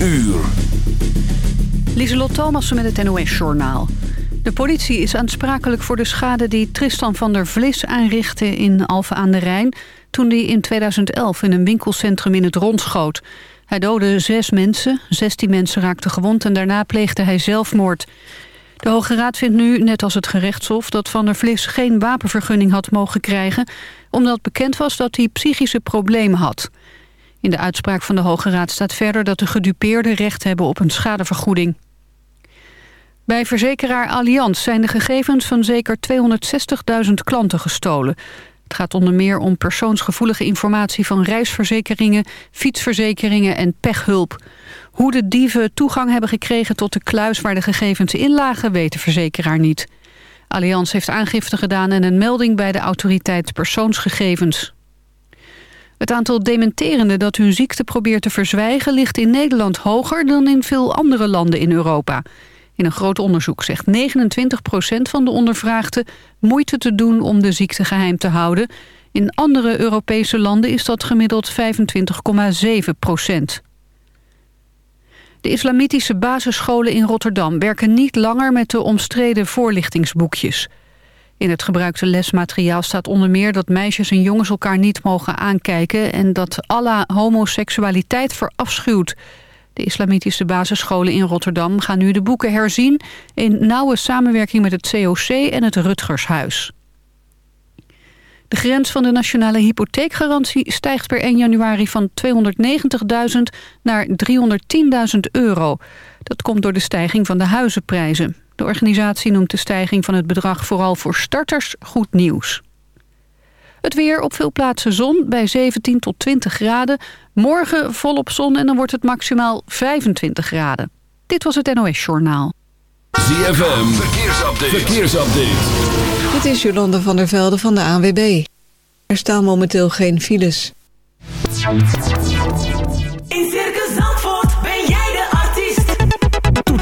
uur. Lieselot Thomassen met het NOS-journaal. De politie is aansprakelijk voor de schade die Tristan van der Vlis aanrichtte in Alphen aan de Rijn... toen hij in 2011 in een winkelcentrum in het rond schoot. Hij doodde zes mensen, zestien mensen raakten gewond en daarna pleegde hij zelfmoord. De Hoge Raad vindt nu, net als het gerechtshof... dat Van der Vlis geen wapenvergunning had mogen krijgen... omdat bekend was dat hij psychische problemen had. In de uitspraak van de Hoge Raad staat verder... dat de gedupeerden recht hebben op een schadevergoeding. Bij verzekeraar Allianz zijn de gegevens van zeker 260.000 klanten gestolen. Het gaat onder meer om persoonsgevoelige informatie van reisverzekeringen, fietsverzekeringen en pechhulp. Hoe de dieven toegang hebben gekregen tot de kluis waar de gegevens in lagen, weet de verzekeraar niet. Allianz heeft aangifte gedaan en een melding bij de autoriteit persoonsgegevens. Het aantal dementerenden dat hun ziekte probeert te verzwijgen... ligt in Nederland hoger dan in veel andere landen in Europa. In een groot onderzoek zegt 29% van de ondervraagden... moeite te doen om de ziekte geheim te houden. In andere Europese landen is dat gemiddeld 25,7 procent. De islamitische basisscholen in Rotterdam werken niet langer met de omstreden voorlichtingsboekjes. In het gebruikte lesmateriaal staat onder meer dat meisjes en jongens elkaar niet mogen aankijken... en dat Allah homoseksualiteit verafschuwt. De islamitische basisscholen in Rotterdam gaan nu de boeken herzien... in nauwe samenwerking met het COC en het Rutgershuis. De grens van de nationale hypotheekgarantie stijgt per 1 januari van 290.000 naar 310.000 euro. Dat komt door de stijging van de huizenprijzen. De organisatie noemt de stijging van het bedrag vooral voor starters goed nieuws. Het weer op veel plaatsen zon bij 17 tot 20 graden. Morgen volop zon en dan wordt het maximaal 25 graden. Dit was het NOS Journaal. ZFM, verkeersupdate. verkeersupdate. Dit is Jolanda van der Velde van de ANWB. Er staan momenteel geen files.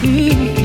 Mm-hmm.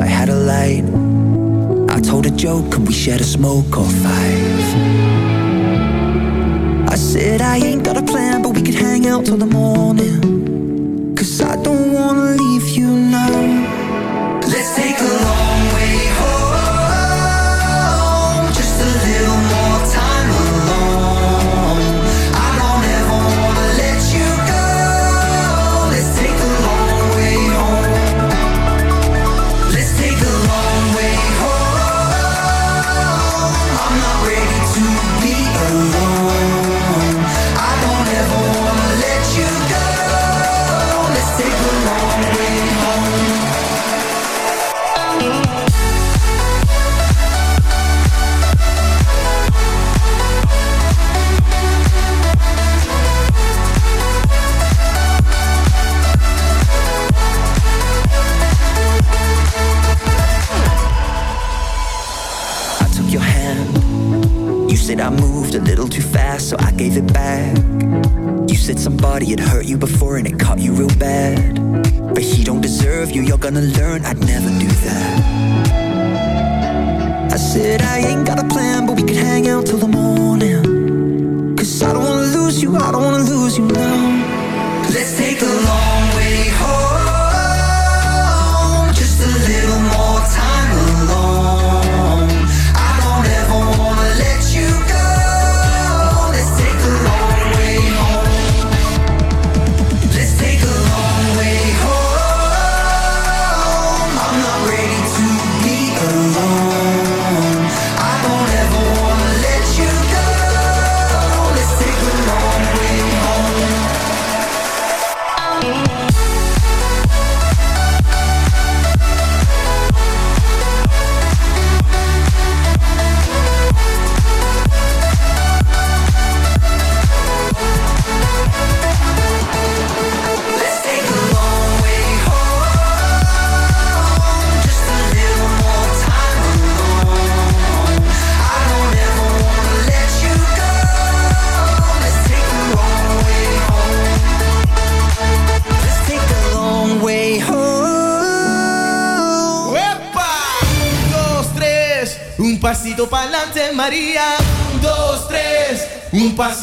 I had a light. I told a joke, could we share a smoke or five? I said I ain't got a plan, but we could hang out till the morning.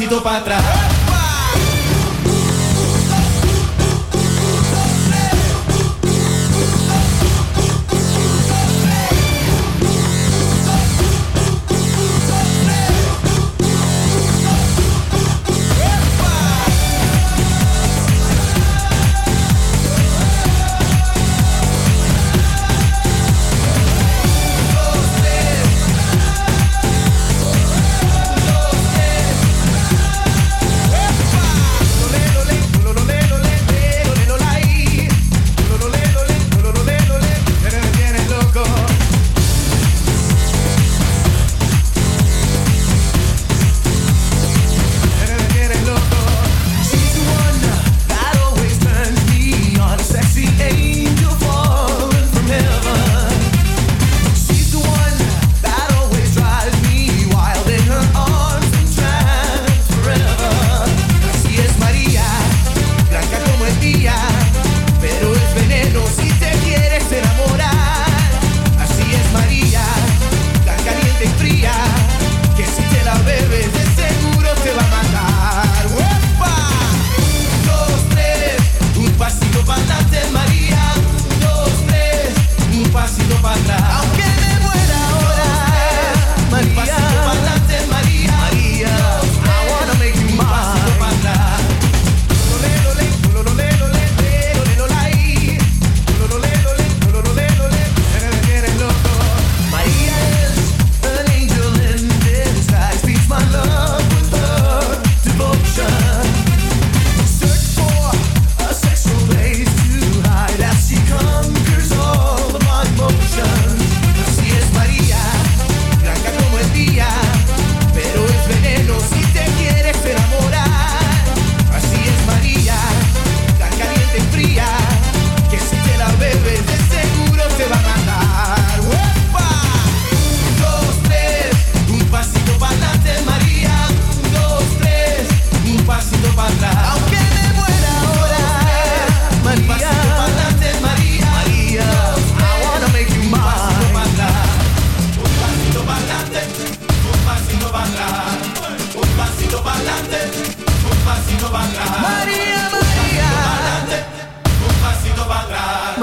convidou pra trás.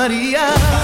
María.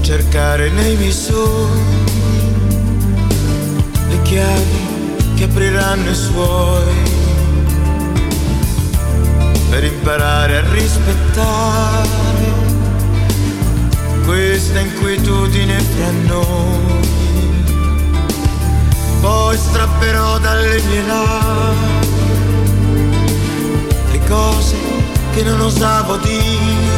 Cercare nei sogni le chiavi che apriranno i suoi per imparare a rispettare questa inquietudine fra noi. Poi strapperò dalle mie labbra le cose che non osavo dire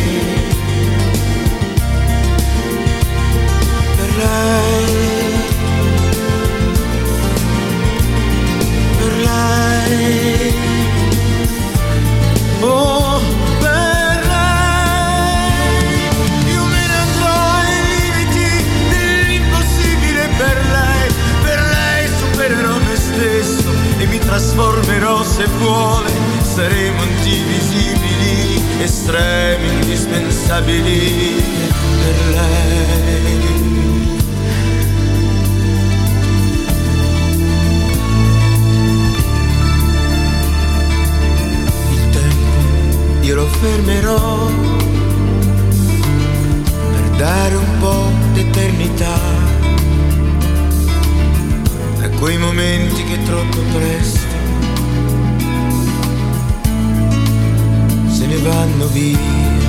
se vuole, saremo indivisibili, estremi, indispensabili per lei. Io lo fermerò per dare un po' d'eternità a quei momenti che troppo presto ne vanno via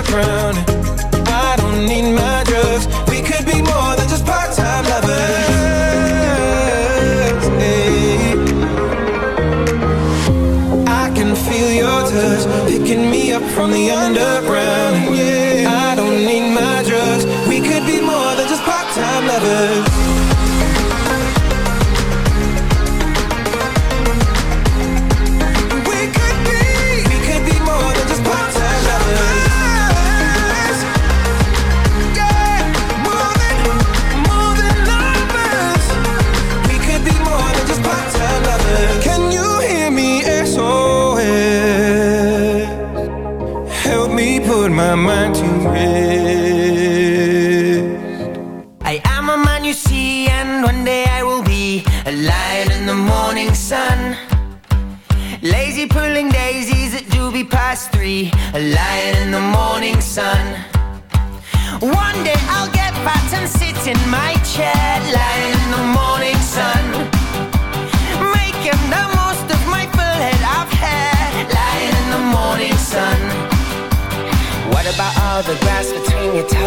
I don't need my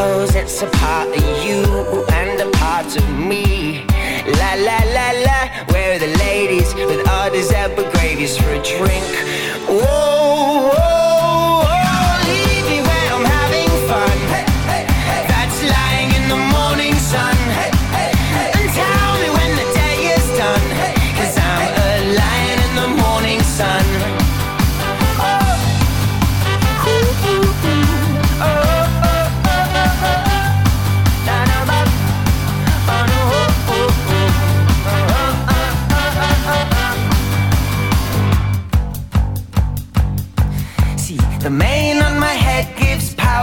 knows it's a part of you and a part of me. La la la la, where are the ladies with all these and gravies for a drink?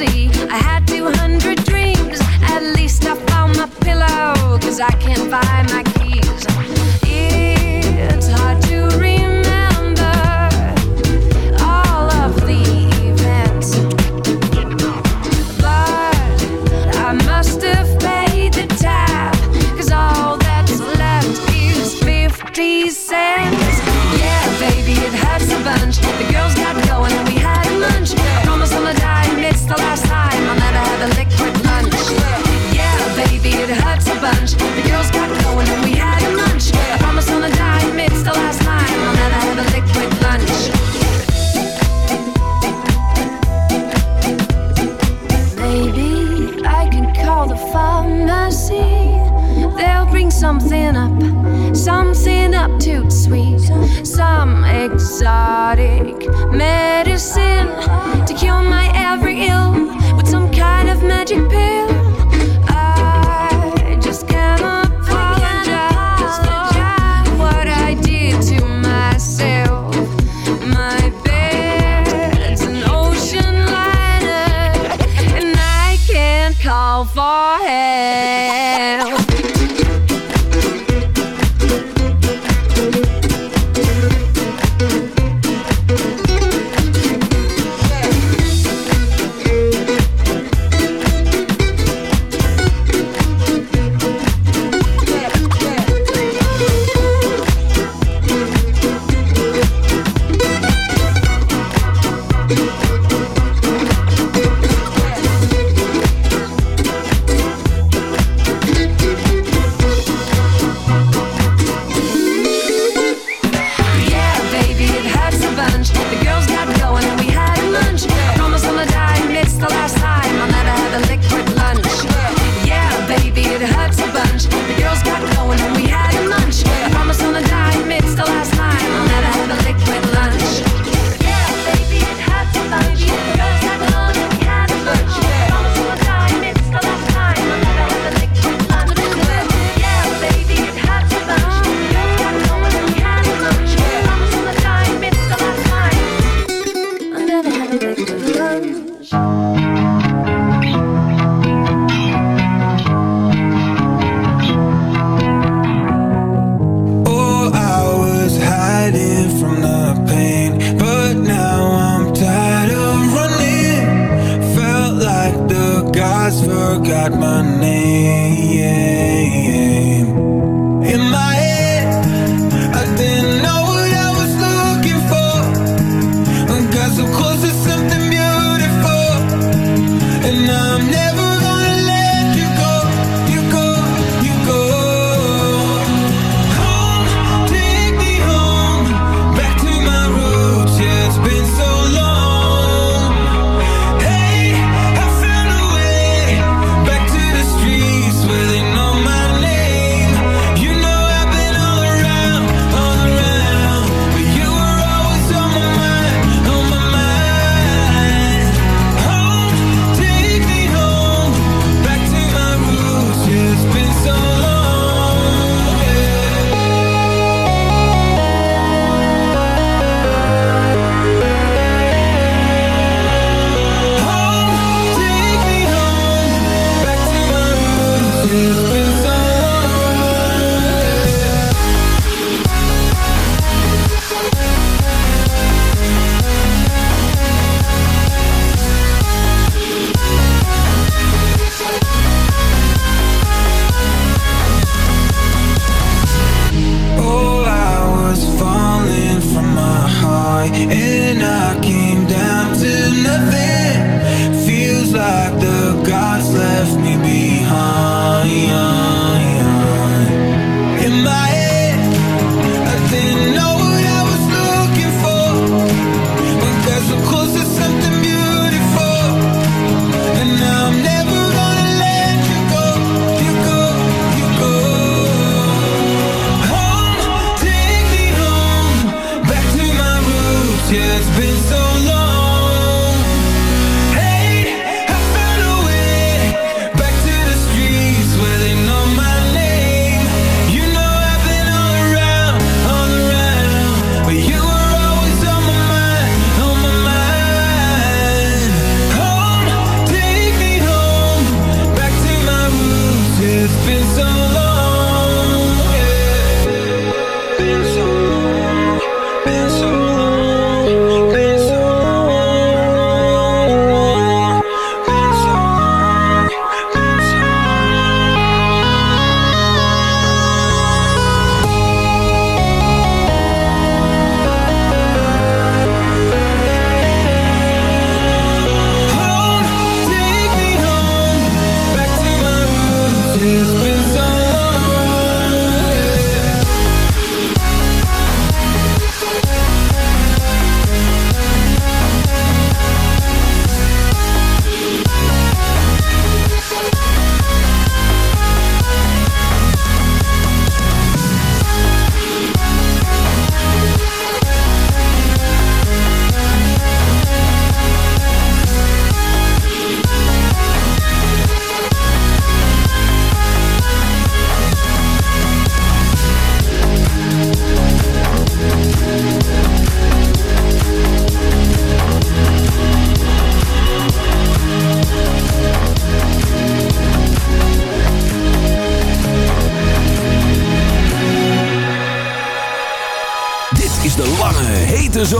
I had 200 dreams. At least I found my pillow, cause I can't buy my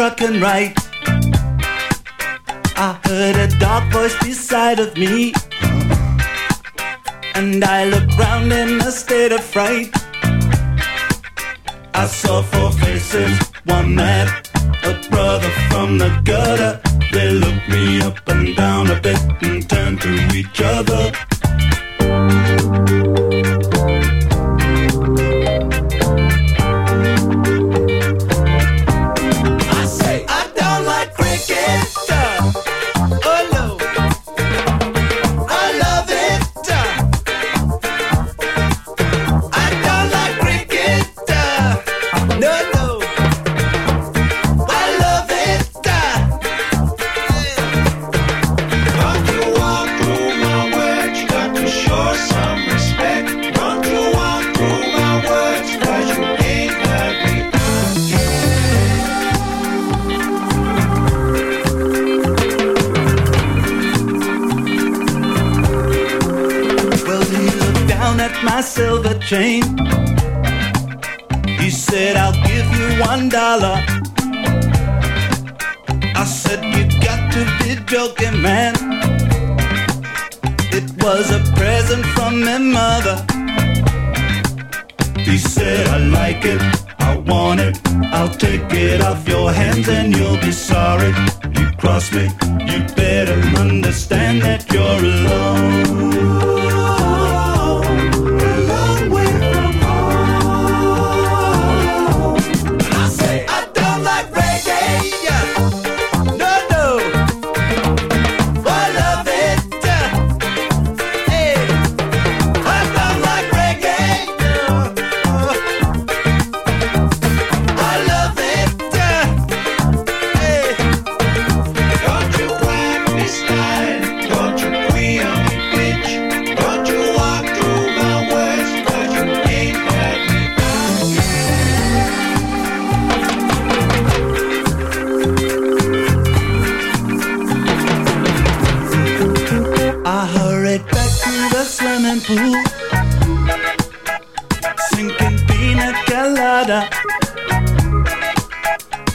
truck and ride.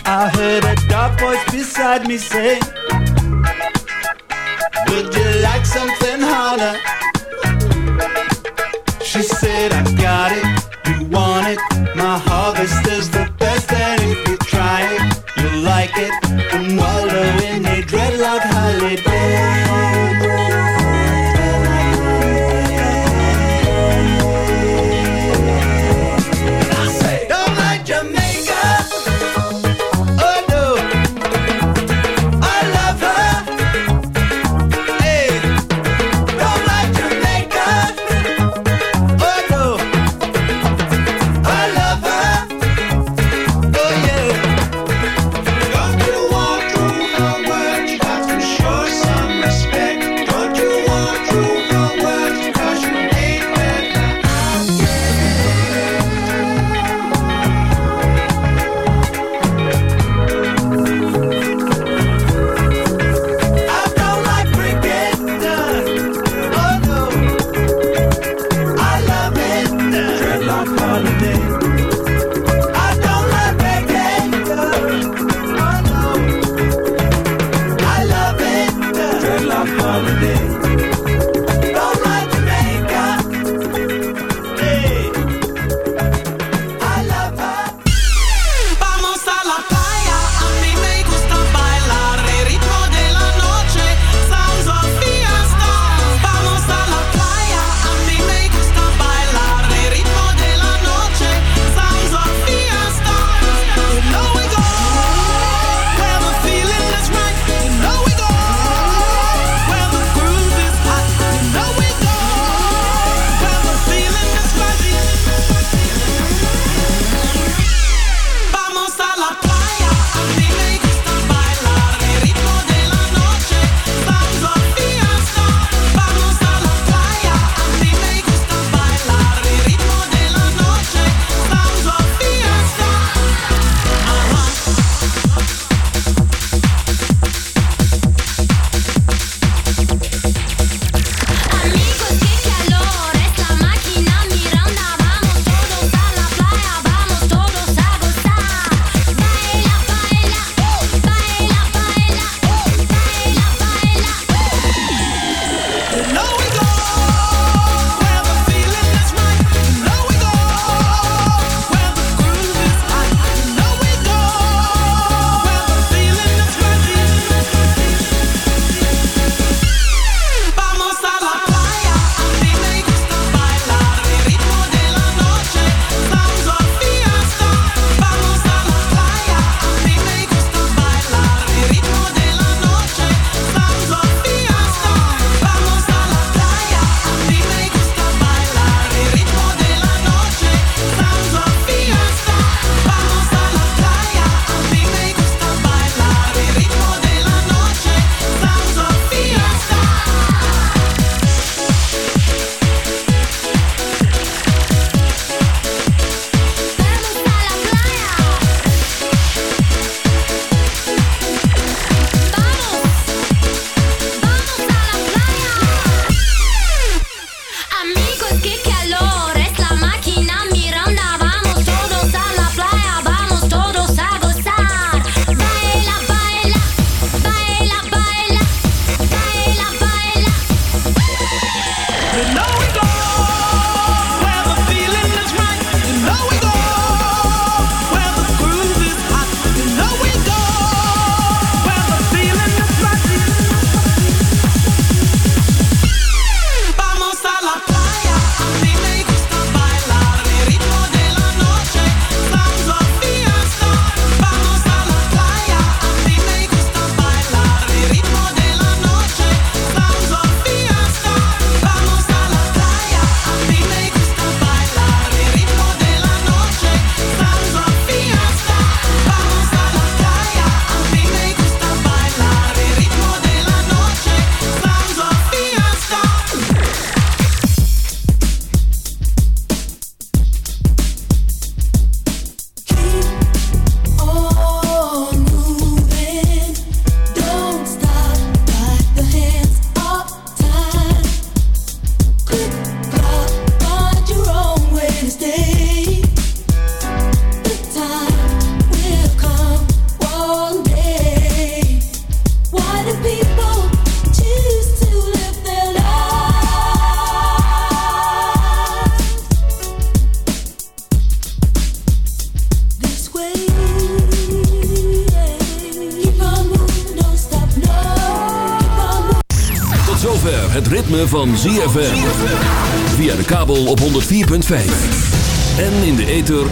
I heard a dark voice beside me say, Would you like something harder? She said, I got it, you want it, my harvest is